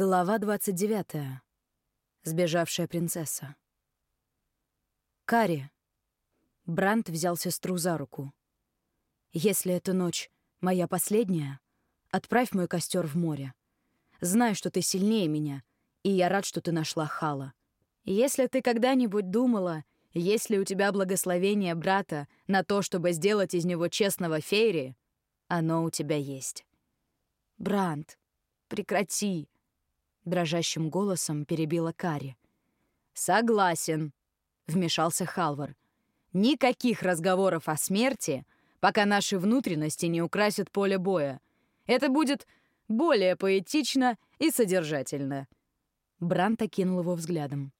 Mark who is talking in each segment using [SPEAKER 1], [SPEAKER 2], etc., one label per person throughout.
[SPEAKER 1] Глава 29. Сбежавшая принцесса. Кари. Брант взял сестру за руку. «Если эта ночь моя последняя, отправь мой костер в море. Знаю, что ты сильнее меня, и я рад, что ты нашла Хала. Если ты когда-нибудь думала, есть ли у тебя благословение брата на то, чтобы сделать из него честного фейри, оно у тебя есть. Брант, прекрати!» Дрожащим голосом перебила Кари. «Согласен», — вмешался Халвар. «Никаких разговоров о смерти, пока наши внутренности не украсят поле боя. Это будет более поэтично и содержательно». Брант окинул его взглядом.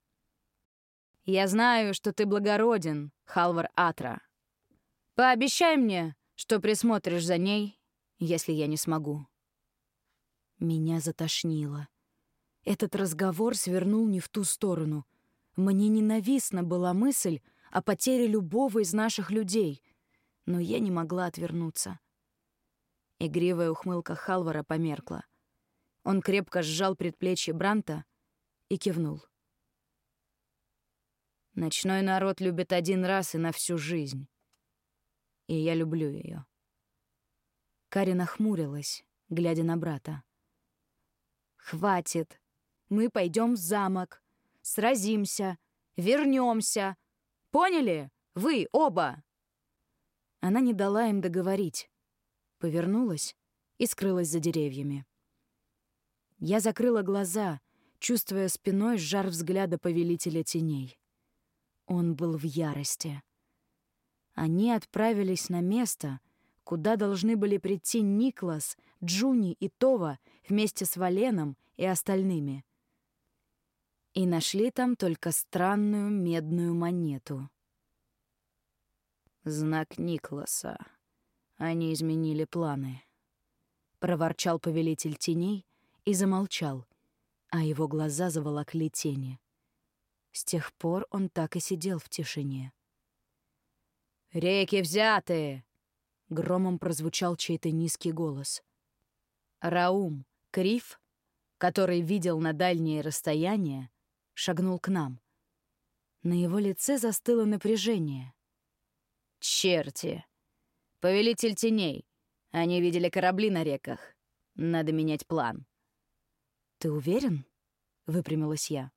[SPEAKER 1] «Я знаю, что ты благороден, Халвар Атра. Пообещай мне, что присмотришь за ней, если я не смогу». Меня затошнило. Этот разговор свернул не в ту сторону. Мне ненавистна была мысль о потере любого из наших людей, но я не могла отвернуться. Игривая ухмылка Халвара померкла. Он крепко сжал предплечье Бранта и кивнул. Ночной народ любит один раз и на всю жизнь. И я люблю ее. Кари нахмурилась, глядя на брата. «Хватит!» Мы пойдем в замок, сразимся, вернемся. Поняли? Вы оба!» Она не дала им договорить. Повернулась и скрылась за деревьями. Я закрыла глаза, чувствуя спиной жар взгляда повелителя теней. Он был в ярости. Они отправились на место, куда должны были прийти Никлас, Джуни и Това вместе с Валеном и остальными и нашли там только странную медную монету. «Знак Никласа. Они изменили планы», — проворчал повелитель теней и замолчал, а его глаза заволокли тени. С тех пор он так и сидел в тишине. «Реки взяты!» — громом прозвучал чей-то низкий голос. Раум, Криф, который видел на дальние расстояния, шагнул к нам. На его лице застыло напряжение. «Черти! Повелитель теней! Они видели корабли на реках. Надо менять план». «Ты уверен?» — выпрямилась я.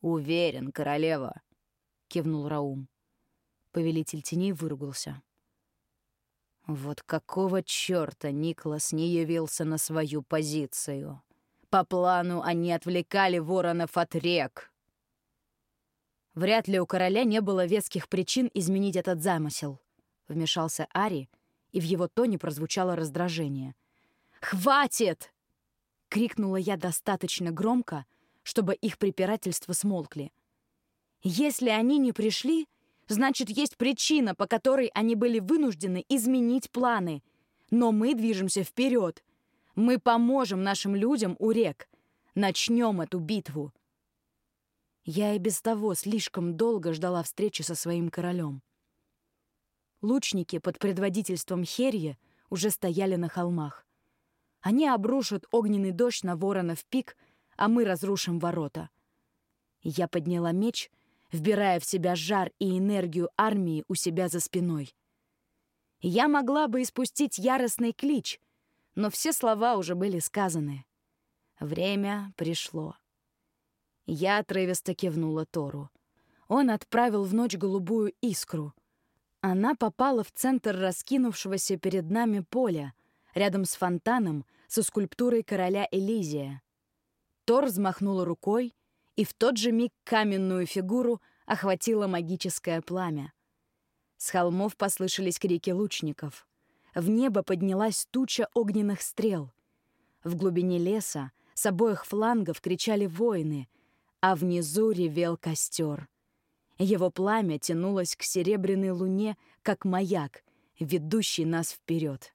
[SPEAKER 1] «Уверен, королева!» — кивнул Раум. Повелитель теней выругался. Вот какого чёрта Никлас не явился на свою позицию? По плану они отвлекали воронов от рек. Вряд ли у короля не было веских причин изменить этот замысел. Вмешался Ари, и в его тоне прозвучало раздражение. «Хватит!» — крикнула я достаточно громко, чтобы их препирательства смолкли. «Если они не пришли, значит, есть причина, по которой они были вынуждены изменить планы. Но мы движемся вперед. Мы поможем нашим людям у рек. Начнем эту битву. Я и без того слишком долго ждала встречи со своим королем. Лучники под предводительством Херья уже стояли на холмах. Они обрушат огненный дождь на воронов пик, а мы разрушим ворота. Я подняла меч, вбирая в себя жар и энергию армии у себя за спиной. Я могла бы испустить яростный клич — но все слова уже были сказаны. Время пришло. Я отрывисто кивнула Тору. Он отправил в ночь голубую искру. Она попала в центр раскинувшегося перед нами поля, рядом с фонтаном, со скульптурой короля Элизия. Тор взмахнула рукой, и в тот же миг каменную фигуру охватило магическое пламя. С холмов послышались крики лучников. В небо поднялась туча огненных стрел. В глубине леса с обоих флангов кричали воины, а внизу ревел костер. Его пламя тянулось к серебряной луне, как маяк, ведущий нас вперед.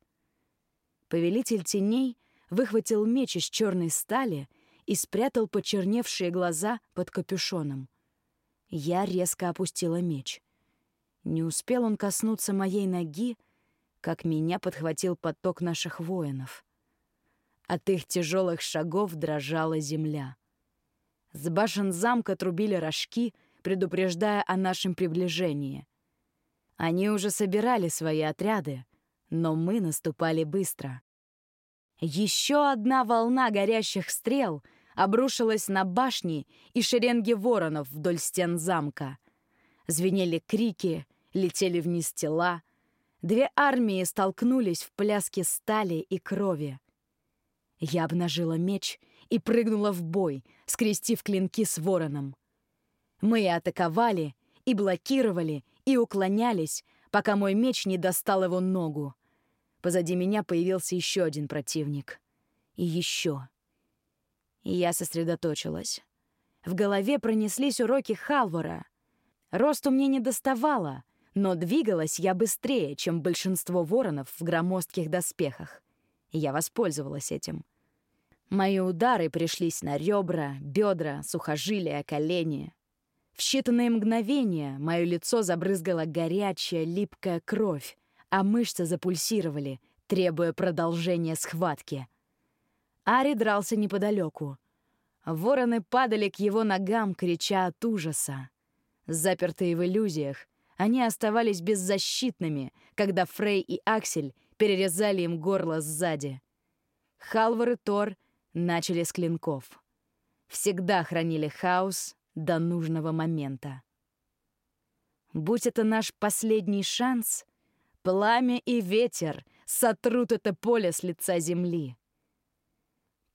[SPEAKER 1] Повелитель теней выхватил меч из черной стали и спрятал почерневшие глаза под капюшоном. Я резко опустила меч. Не успел он коснуться моей ноги, как меня подхватил поток наших воинов. От их тяжелых шагов дрожала земля. С башен замка трубили рожки, предупреждая о нашем приближении. Они уже собирали свои отряды, но мы наступали быстро. Еще одна волна горящих стрел обрушилась на башни и шеренги воронов вдоль стен замка. Звенели крики, летели вниз тела. Две армии столкнулись в пляске стали и крови. Я обнажила меч и прыгнула в бой, скрестив клинки с вороном. Мы атаковали, и блокировали, и уклонялись, пока мой меч не достал его ногу. Позади меня появился еще один противник. И еще. И я сосредоточилась. В голове пронеслись уроки Халвара. Росту мне не доставало, но двигалась я быстрее, чем большинство воронов в громоздких доспехах. Я воспользовалась этим. Мои удары пришлись на ребра, бедра, сухожилия, колени. В считанные мгновения мое лицо забрызгала горячая, липкая кровь, а мышцы запульсировали, требуя продолжения схватки. Ари дрался неподалеку. Вороны падали к его ногам, крича от ужаса. Запертые в иллюзиях, они оставались беззащитными, когда Фрей и Аксель перерезали им горло сзади. Халвар и Тор начали с клинков. Всегда хранили хаос до нужного момента. Будь это наш последний шанс, пламя и ветер сотрут это поле с лица земли.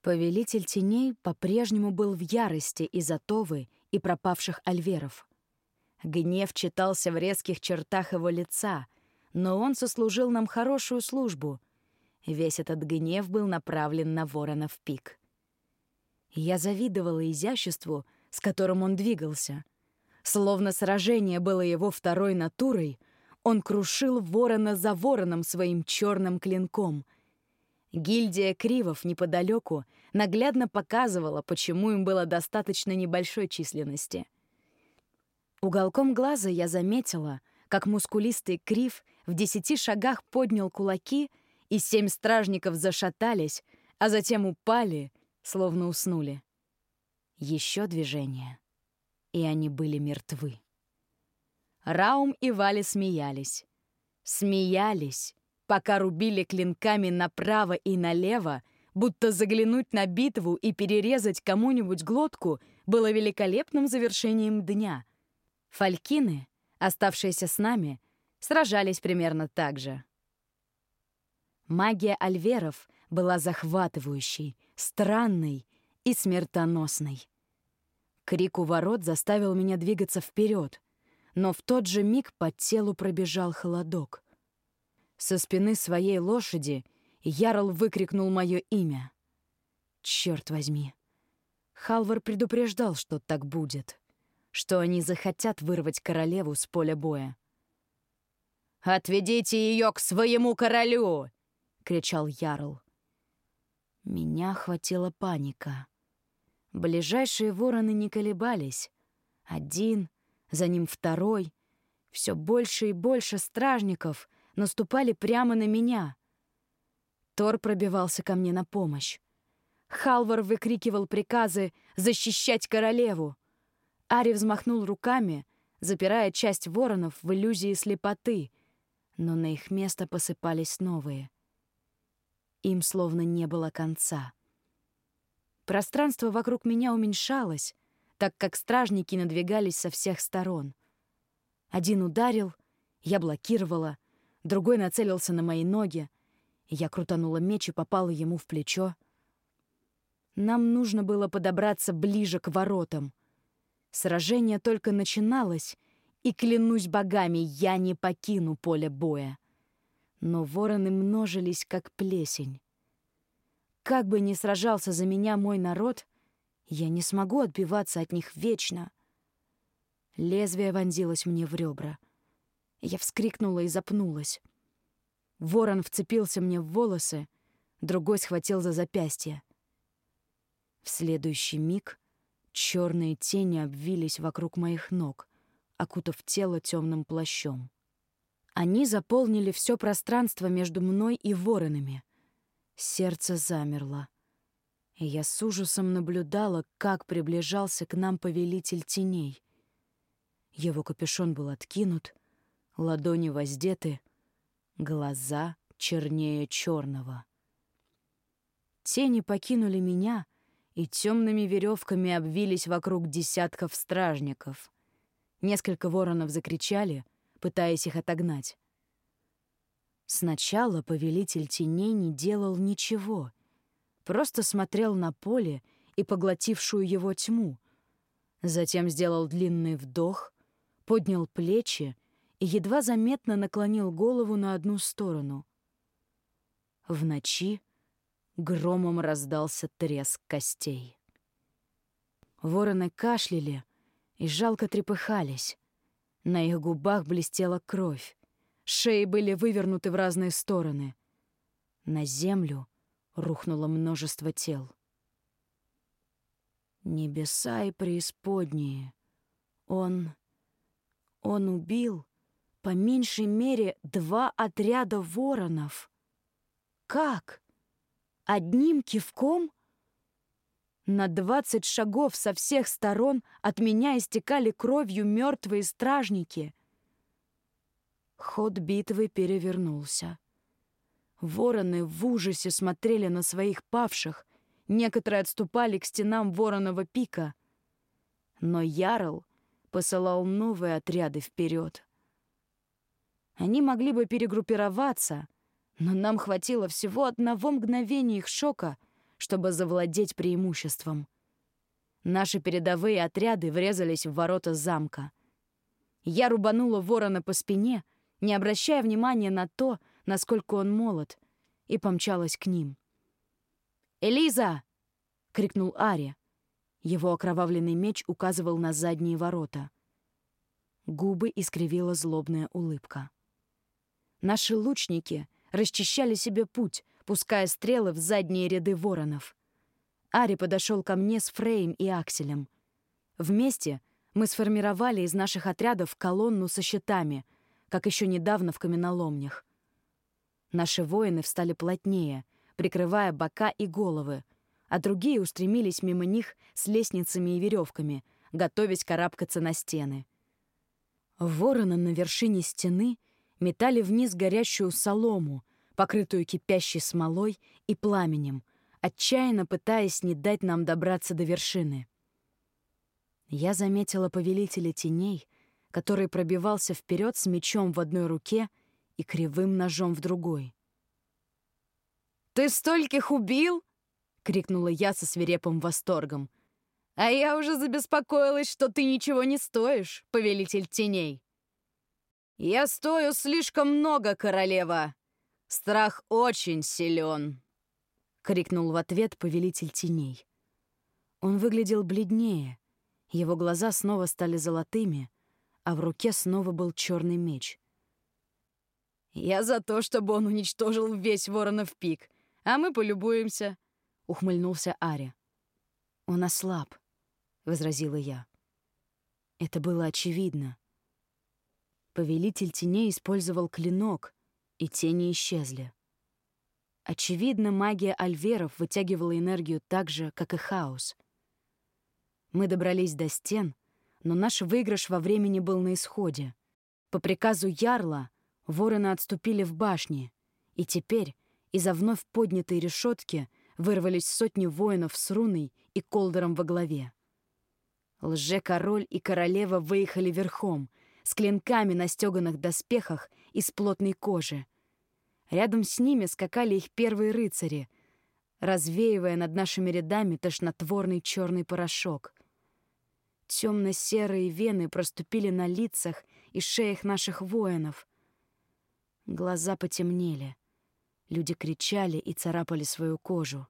[SPEAKER 1] Повелитель теней по-прежнему был в ярости из-за Товы и пропавших альверов. Гнев читался в резких чертах его лица, но он сослужил нам хорошую службу. Весь этот гнев был направлен на ворона в пик. Я завидовала изяществу, с которым он двигался. Словно сражение было его второй натурой, он крушил ворона за вороном своим черным клинком. Гильдия Кривов неподалеку наглядно показывала, почему им было достаточно небольшой численности. Уголком глаза я заметила, как мускулистый Крив в десяти шагах поднял кулаки, и семь стражников зашатались, а затем упали, словно уснули. Еще движение, и они были мертвы. Раум и Вали смеялись. Смеялись, пока рубили клинками направо и налево, будто заглянуть на битву и перерезать кому-нибудь глотку было великолепным завершением дня. Фалькины, оставшиеся с нами, сражались примерно так же. Магия альверов была захватывающей, странной и смертоносной. Крик у ворот заставил меня двигаться вперед, но в тот же миг по телу пробежал холодок. Со спины своей лошади Ярл выкрикнул мое имя. Черт возьми. Халвар предупреждал, что так будет, что они захотят вырвать королеву с поля боя. «Отведите ее к своему королю!» — кричал Ярл. Меня охватила паника. Ближайшие вороны не колебались. Один, за ним второй. Все больше и больше стражников наступали прямо на меня. Тор пробивался ко мне на помощь. Халвар выкрикивал приказы защищать королеву. Ари взмахнул руками, запирая часть воронов в иллюзии слепоты, но на их место посыпались новые — им словно не было конца. Пространство вокруг меня уменьшалось, так как стражники надвигались со всех сторон. Один ударил, я блокировала, другой нацелился на мои ноги, я крутанула меч и попала ему в плечо. Нам нужно было подобраться ближе к воротам. Сражение только начиналось, и, клянусь богами, я не покину поле боя но вороны множились, как плесень. Как бы ни сражался за меня мой народ, я не смогу отбиваться от них вечно. Лезвие вонзилось мне в ребра. Я вскрикнула и запнулась. Ворон вцепился мне в волосы, другой схватил за запястье. В следующий миг черные тени обвились вокруг моих ног, окутав тело темным плащом. Они заполнили все пространство между мной и воронами. Сердце замерло. И я с ужасом наблюдала, как приближался к нам повелитель теней. Его капюшон был откинут, ладони воздеты, глаза чернее черного. Тени покинули меня и темными веревками обвились вокруг десятков стражников. Несколько воронов закричали, пытаясь их отогнать. Сначала повелитель теней не делал ничего, просто смотрел на поле и поглотившую его тьму. Затем сделал длинный вдох, поднял плечи и едва заметно наклонил голову на одну сторону. В ночи громом раздался треск костей. Вороны кашляли и жалко трепыхались. На их губах блестела кровь. Шеи были вывернуты в разные стороны. На землю рухнуло множество тел. Небеса и преисподние. Он... Он убил по меньшей мере два отряда воронов. Как? Одним кивком? На двадцать шагов со всех сторон от меня истекали кровью мертвые стражники. Ход битвы перевернулся. Вороны в ужасе смотрели на своих павших, некоторые отступали к стенам вороного пика. Но Ярл посылал новые отряды вперед. Они могли бы перегруппироваться, но нам хватило всего одного мгновения их шока, чтобы завладеть преимуществом. Наши передовые отряды врезались в ворота замка. Я рубанула ворона по спине — не обращая внимания на то, насколько он молод, и помчалась к ним. «Элиза!» — крикнул Ари. Его окровавленный меч указывал на задние ворота. Губы искривила злобная улыбка. Наши лучники расчищали себе путь, пуская стрелы в задние ряды воронов. Ари подошел ко мне с Фрейм и Акселем. Вместе мы сформировали из наших отрядов колонну со щитами — как еще недавно в каменоломнях. Наши воины встали плотнее, прикрывая бока и головы, а другие устремились мимо них с лестницами и веревками, готовясь карабкаться на стены. Вороны на вершине стены метали вниз горящую солому, покрытую кипящей смолой и пламенем, отчаянно пытаясь не дать нам добраться до вершины. Я заметила повелителя теней — который пробивался вперед с мечом в одной руке и кривым ножом в другой. «Ты стольких убил?» — крикнула я со свирепым восторгом. «А я уже забеспокоилась, что ты ничего не стоишь, повелитель теней». «Я стою слишком много, королева. Страх очень силен», — крикнул в ответ повелитель теней. Он выглядел бледнее, его глаза снова стали золотыми — а в руке снова был черный меч. «Я за то, чтобы он уничтожил весь Воронов пик, а мы полюбуемся», — ухмыльнулся Аря. «Он ослаб», — возразила я. Это было очевидно. Повелитель теней использовал клинок, и тени исчезли. Очевидно, магия альверов вытягивала энергию так же, как и хаос. Мы добрались до стен, но наш выигрыш во времени был на исходе. По приказу Ярла вороны отступили в башни, и теперь из-за вновь поднятой решетки вырвались сотни воинов с руной и колдером во главе. Лже-король и королева выехали верхом, с клинками на стёганых доспехах из плотной кожи. Рядом с ними скакали их первые рыцари, развеивая над нашими рядами тошнотворный черный порошок. Темно-серые вены проступили на лицах и шеях наших воинов. Глаза потемнели. Люди кричали и царапали свою кожу.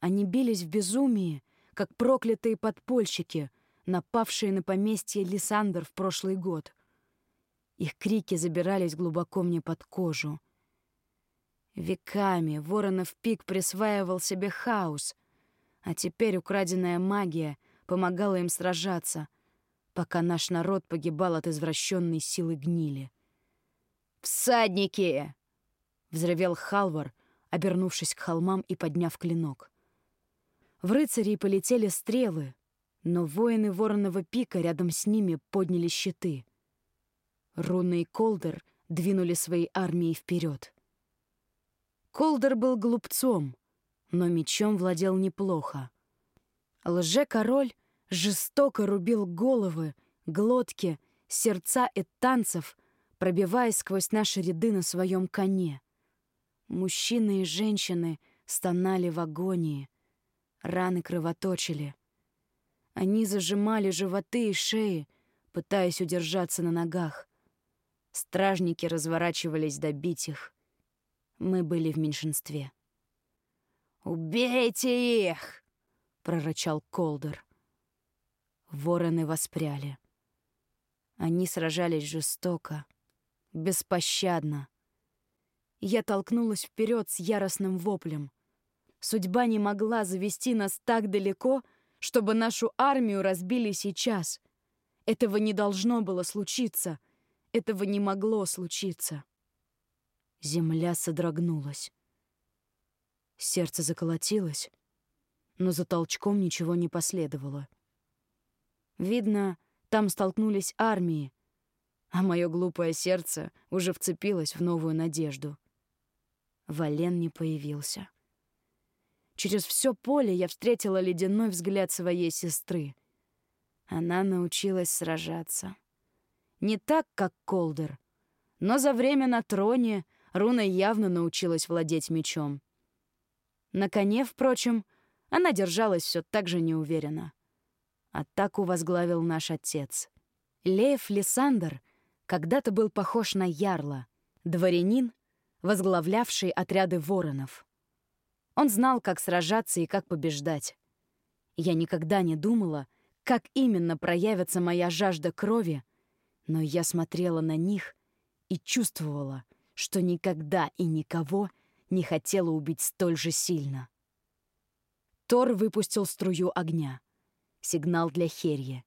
[SPEAKER 1] Они бились в безумии, как проклятые подпольщики, напавшие на поместье Лиссандр в прошлый год. Их крики забирались глубоко мне под кожу. Веками Воронов Пик присваивал себе хаос, а теперь украденная магия — помогала им сражаться, пока наш народ погибал от извращенной силы гнили. «Всадники!» — взревел Халвар, обернувшись к холмам и подняв клинок. В рыцарей полетели стрелы, но воины Вороного пика рядом с ними подняли щиты. Руна и Колдер двинули свои армии вперед. Колдер был глупцом, но мечом владел неплохо. Лже-король жестоко рубил головы, глотки, сердца и танцев, пробиваясь сквозь наши ряды на своем коне. Мужчины и женщины стонали в агонии, раны кровоточили. Они зажимали животы и шеи, пытаясь удержаться на ногах. Стражники разворачивались добить их. Мы были в меньшинстве. «Убейте их!» — прорычал Колдер. Вороны воспряли. Они сражались жестоко, беспощадно. Я толкнулась вперед с яростным воплем. Судьба не могла завести нас так далеко, чтобы нашу армию разбили сейчас. Этого не должно было случиться. Этого не могло случиться. Земля содрогнулась. Сердце заколотилось, но за толчком ничего не последовало. Видно, там столкнулись армии, а мое глупое сердце уже вцепилось в новую надежду — Вален не появился. Через все поле я встретила ледяной взгляд своей сестры. Она научилась сражаться. Не так, как Колдер, но за время на троне Руна явно научилась владеть мечом. На коне, впрочем, она держалась все так же неуверенно. Атаку возглавил наш отец. Лев Лисандр когда-то был похож на ярла, дворянин, возглавлявший отряды воронов. Он знал, как сражаться и как побеждать. Я никогда не думала, как именно проявится моя жажда крови, но я смотрела на них и чувствовала, что никогда и никого не хотела убить столь же сильно. Тор выпустил струю огня. Сигнал для Херья.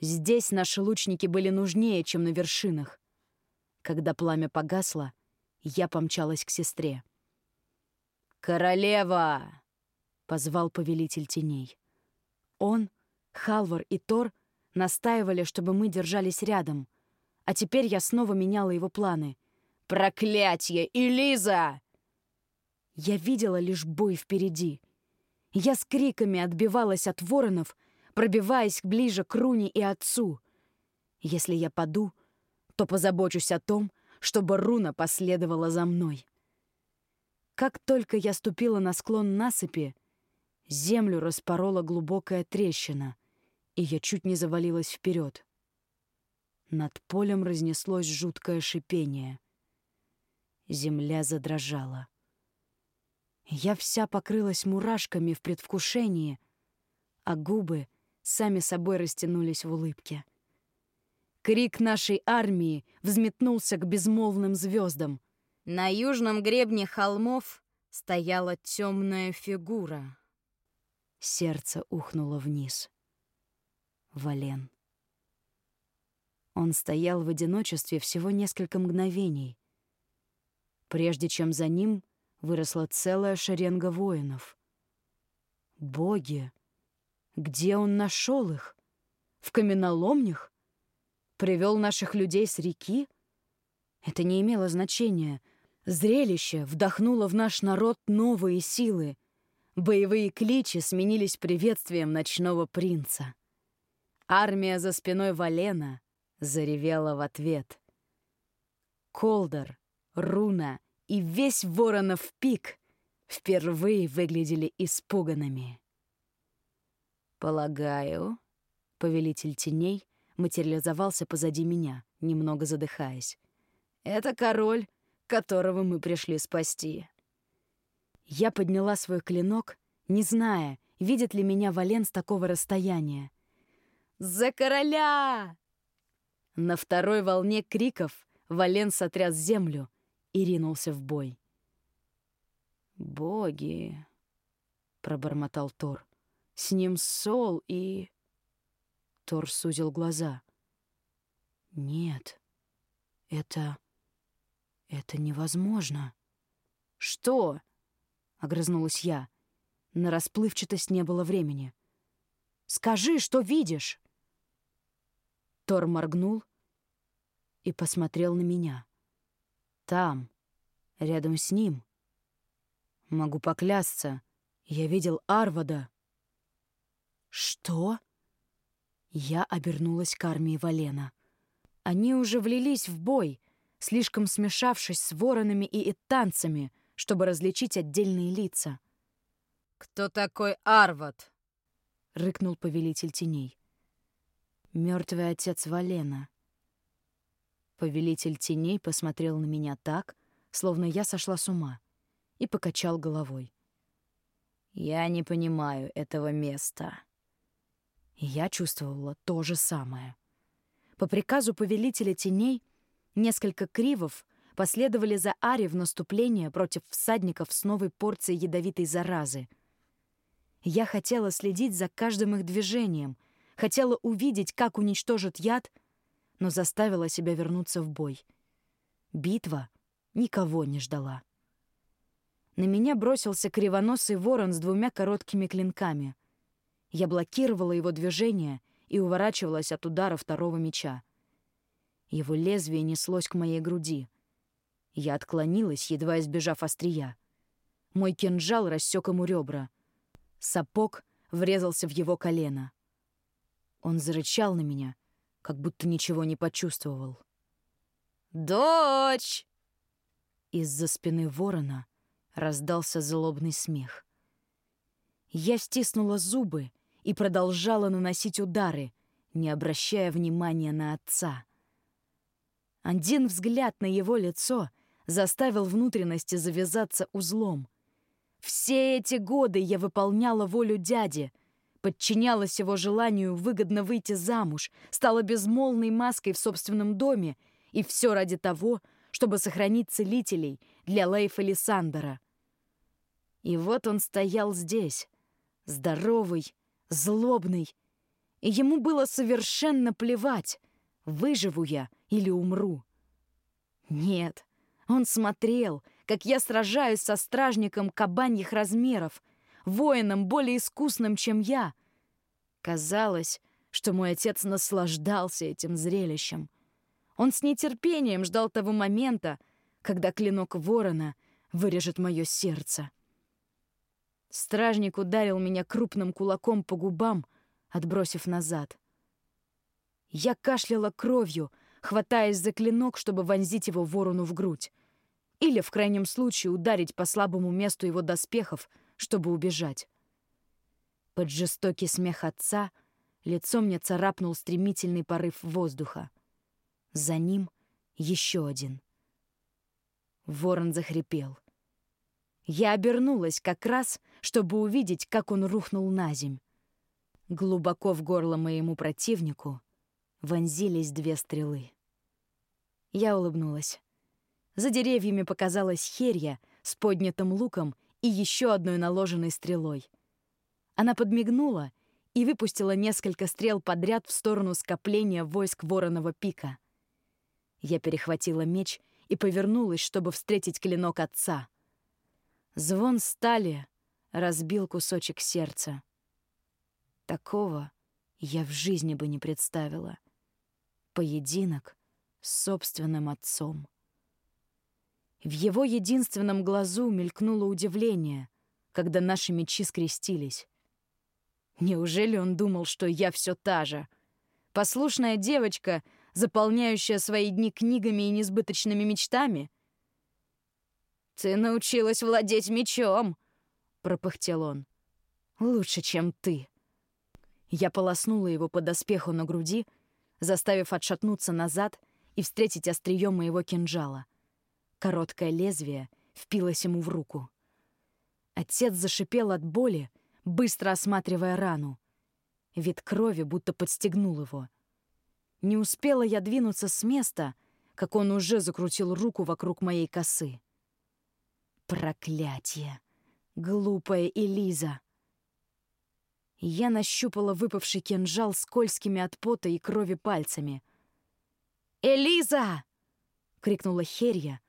[SPEAKER 1] Здесь наши лучники были нужнее, чем на вершинах. Когда пламя погасло, я помчалась к сестре. «Королева!» — позвал повелитель теней. Он, Халвар и Тор настаивали, чтобы мы держались рядом, а теперь я снова меняла его планы. «Проклятье! Элиза!» Я видела лишь бой впереди. Я с криками отбивалась от воронов, пробиваясь ближе к Руне и отцу. Если я паду, то позабочусь о том, чтобы руна последовала за мной. Как только я ступила на склон насыпи, землю распорола глубокая трещина, и я чуть не завалилась вперед. Над полем разнеслось жуткое шипение. Земля задрожала. Я вся покрылась мурашками в предвкушении, а губы сами собой растянулись в улыбке — Крик нашей армии взметнулся к безмолвным звездам. На южном гребне холмов стояла темная фигура. Сердце ухнуло вниз. Вален. Он стоял в одиночестве всего несколько мгновений, прежде чем за ним выросла целая шеренга воинов. Боги! Где он нашел их? В каменоломнях? привел наших людей с реки? Это не имело значения. Зрелище вдохнуло в наш народ новые силы. Боевые кличи сменились приветствием ночного принца. Армия за спиной Валена заревела в ответ. Колдер, Руна и весь Воронов пик впервые выглядели испуганными. «Полагаю, — повелитель теней — материализовался позади меня, немного задыхаясь. «Это король, которого мы пришли спасти». Я подняла свой клинок, не зная, видит ли меня Вален с такого расстояния. «За короля!» На второй волне криков Вален сотряс землю и ринулся в бой. «Боги!» — пробормотал Тор. «С ним Сол и...» Тор сузил глаза. «Нет, это... это невозможно». «Что?» — огрызнулась я. На расплывчатость не было времени. «Скажи, что видишь!» Тор моргнул и посмотрел на меня. Там, рядом с ним. Могу поклясться, я видел Арвада. «Что?» Я обернулась к армии Валена. Они уже влились в бой, слишком смешавшись с воронами и танцами, чтобы различить отдельные лица.
[SPEAKER 2] «Кто такой Арвад?»
[SPEAKER 1] — рыкнул повелитель теней. Мертвый отец Валена. Повелитель теней посмотрел на меня так, словно я сошла с ума, и покачал головой. «Я не понимаю этого места». я чувствовала то же самое. По приказу повелителя теней несколько кривов последовали за Ари в наступление против всадников с новой порцией ядовитой заразы — я хотела следить за каждым их движением, хотела увидеть, как уничтожат яд, но заставила себя вернуться в бой. Битва никого не ждала. На меня бросился кривоносый ворон с двумя короткими клинками. Я блокировала его движение и уворачивалась от удара второго меча. Его лезвие неслось к моей груди. Я отклонилась, едва избежав острия. Мой кинжал рассек ему ребра. Сапог врезался в его колено. Он зарычал на меня, как будто ничего не почувствовал.
[SPEAKER 2] «Дочь!»
[SPEAKER 1] Из-за спины ворона раздался злобный смех. Я стиснула зубы и продолжала наносить удары, не обращая внимания на отца. Один взгляд на его лицо заставил внутренности завязаться узлом — все эти годы я выполняла волю дяди, подчинялась его желанию выгодно выйти замуж, стала безмолвной маской в собственном доме, и все ради того, чтобы сохранить целителей для Лейфа Лиссандера. И вот он стоял здесь, здоровый, злобный, и ему было совершенно плевать, выживу я или умру. Нет, он смотрел — как я сражаюсь со стражником кабаньих размеров, воином более искусным, чем я. Казалось, что мой отец наслаждался этим зрелищем. Он с нетерпением ждал того момента, когда клинок ворона вырежет мое сердце. Стражник ударил меня крупным кулаком по губам, отбросив назад. Я кашляла кровью, хватаясь за клинок, чтобы вонзить его ворону в грудь или, в крайнем случае, ударить по слабому месту его доспехов, чтобы убежать. Под жестокий смех отца лицо мне царапнул стремительный порыв воздуха. За ним еще один. Ворон захрипел. Я обернулась как раз, чтобы увидеть, как он рухнул на земь. Глубоко в горло моему противнику вонзились две стрелы. Я улыбнулась. За деревьями показалась херья с поднятым луком и еще одной наложенной стрелой. Она подмигнула и выпустила несколько стрел подряд в сторону скопления войск Вороного пика. Я перехватила меч и повернулась, чтобы встретить клинок отца. Звон стали разбил кусочек сердца. Такого я в жизни бы не представила. Поединок с собственным отцом. В его единственном глазу мелькнуло удивление, когда наши мечи скрестились. Неужели он думал, что я все та же? Послушная девочка, заполняющая свои дни книгами и несбыточными мечтами? «Ты научилась владеть мечом!» — пропыхтел он. «Лучше, чем ты». Я полоснула его по доспеху на груди, заставив отшатнуться назад и встретить острием моего кинжала — Короткое лезвие впилось ему в руку. Отец зашипел от боли, быстро осматривая рану. Вид крови будто подстегнул его. Не успела я двинуться с места, как он уже закрутил руку вокруг моей косы. Проклятие! Глупая Элиза! Я нащупала выпавший кинжал скользкими от пота и крови пальцами. «Элиза!» — крикнула Херья,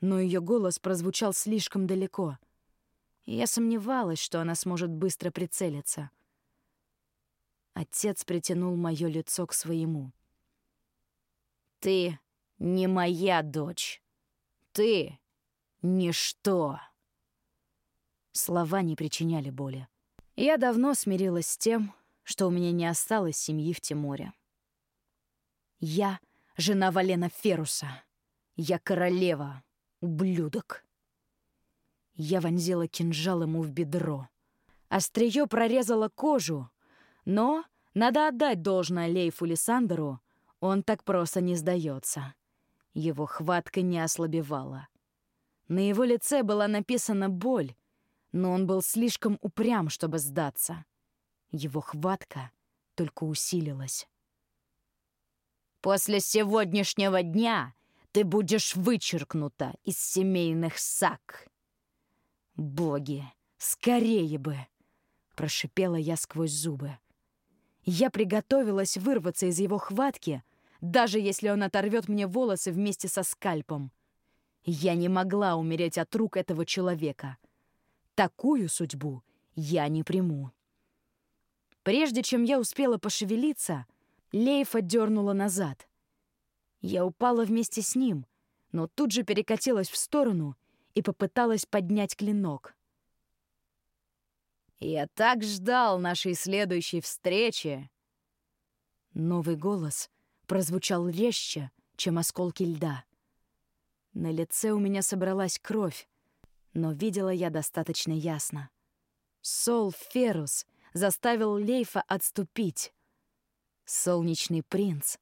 [SPEAKER 1] но ее голос прозвучал слишком далеко. я сомневалась, что она сможет быстро прицелиться. Отец притянул мое лицо к своему. «Ты не моя дочь. Ты — ничто». Слова не причиняли боли. Я давно смирилась с тем, что у меня не осталось семьи в Тиморе. Я — жена Валена Феруса. Я королева, ублюдок. Я вонзила кинжал ему в бедро. Остриё прорезало кожу, но, надо отдать должное Лейфу Лиссандеру, он так просто не сдается. Его хватка не ослабевала. На его лице была написана боль, но он был слишком упрям, чтобы сдаться. Его хватка только усилилась. «После сегодняшнего дня ты будешь вычеркнута из семейных сак!» «Боги, скорее бы!» — прошипела я сквозь зубы. Я приготовилась вырваться из его хватки, даже если он оторвет мне волосы вместе со скальпом. Я не могла умереть от рук этого человека. Такую судьбу я не приму. Прежде чем я успела пошевелиться, Лейфа дернула назад. Я упала вместе с ним, но тут же перекатилась в сторону и попыталась поднять клинок. «Я так ждал нашей следующей встречи!» Новый голос прозвучал резче, чем осколки льда. На лице у меня собралась кровь, но видела я достаточно ясно. Сол Ферус заставил Лейфа отступить. Солнечный принц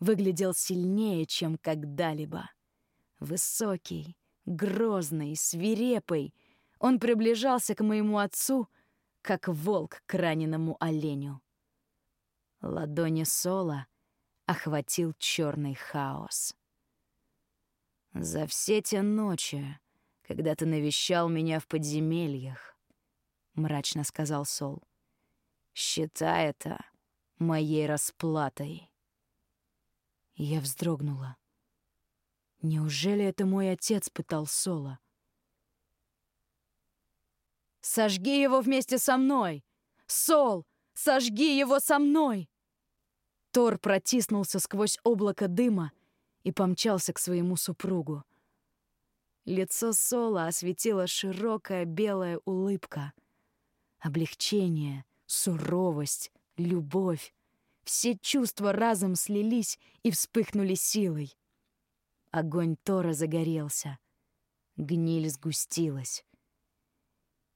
[SPEAKER 1] выглядел сильнее, чем когда-либо. Высокий, грозный, свирепый, он приближался к моему отцу, как волк к раненому оленю. Ладони Сола охватил черный хаос. За все те ночи, когда ты навещал меня в подземельях, мрачно сказал Сол. Считай это моей расплатой. Я вздрогнула. Неужели это мой отец пытал Соло? «Сожги его вместе со мной! Сол, сожги его со мной!» Тор протиснулся сквозь облако дыма и помчался к своему супругу. Лицо Сола осветила широкая белая улыбка. Облегчение, суровость, любовь. Все чувства разом слились и вспыхнули силой. Огонь Тора загорелся. Гниль сгустилась.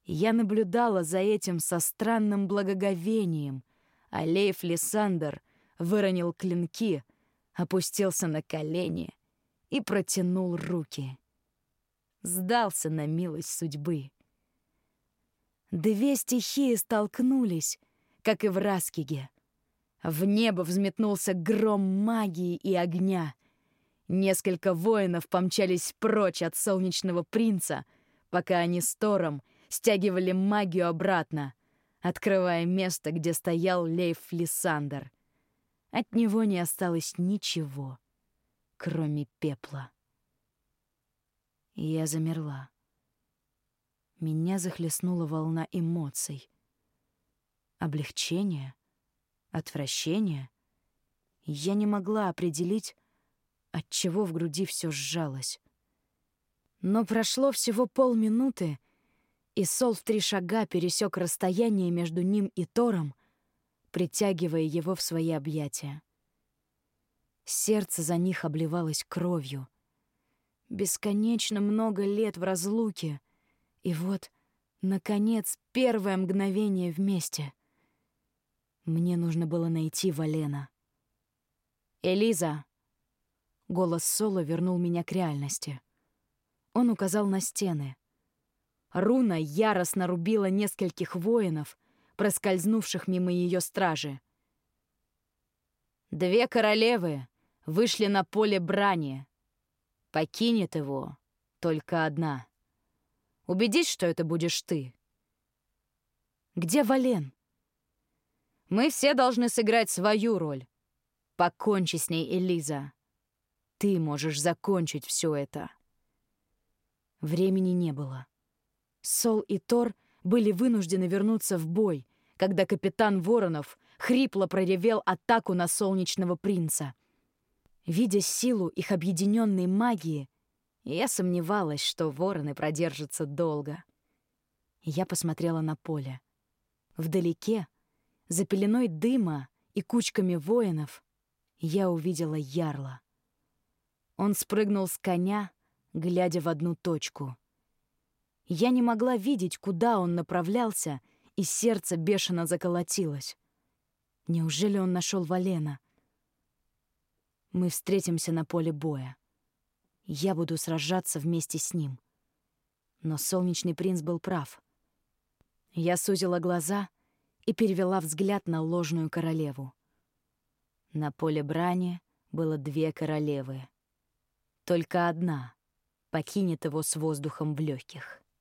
[SPEAKER 1] Я наблюдала за этим со странным благоговением, а Лейф Лиссандр выронил клинки, опустился на колени и протянул руки. Сдался на милость судьбы. Две стихии столкнулись, как и в Раскиге. В небо взметнулся гром магии и огня. Несколько воинов помчались прочь от солнечного принца, пока они с Тором стягивали магию обратно, открывая место, где стоял Лейф Лиссандр. От него не осталось ничего, кроме пепла. я замерла. Меня захлестнула волна эмоций. Облегчение, отвращение. Я не могла определить, от чего в груди все сжалось. Но прошло всего полминуты, и Сол в три шага пересек расстояние между ним и Тором, притягивая его в свои объятия. Сердце за них обливалось кровью. Бесконечно много лет в разлуке, и вот, наконец, первое мгновение вместе. Мне нужно было найти Валена. «Элиза!» Голос Соло вернул меня к реальности. Он указал на стены. Руна яростно рубила нескольких воинов, проскользнувших мимо ее стражи. Две королевы вышли на поле брани. Покинет его только одна. Убедись, что это будешь ты. Где Вален? Мы все должны сыграть свою роль. Покончи с ней, Элиза. Ты можешь закончить все это. Времени не было. Сол и Тор были вынуждены вернуться в бой, когда капитан Воронов хрипло проревел атаку на солнечного принца. Видя силу их объединенной магии, я сомневалась, что вороны продержатся долго. Я посмотрела на поле. Вдалеке, за пеленой дыма и кучками воинов, я увидела ярла. Он спрыгнул с коня, глядя в одну точку. Я не могла видеть, куда он направлялся, и сердце бешено заколотилось. Неужели он нашел Валена? Мы встретимся на поле боя. Я буду сражаться вместе с ним. Но солнечный принц был прав. Я сузила глаза и перевела взгляд на ложную королеву. На поле брани было две королевы. Только одна покинет его с воздухом в легких.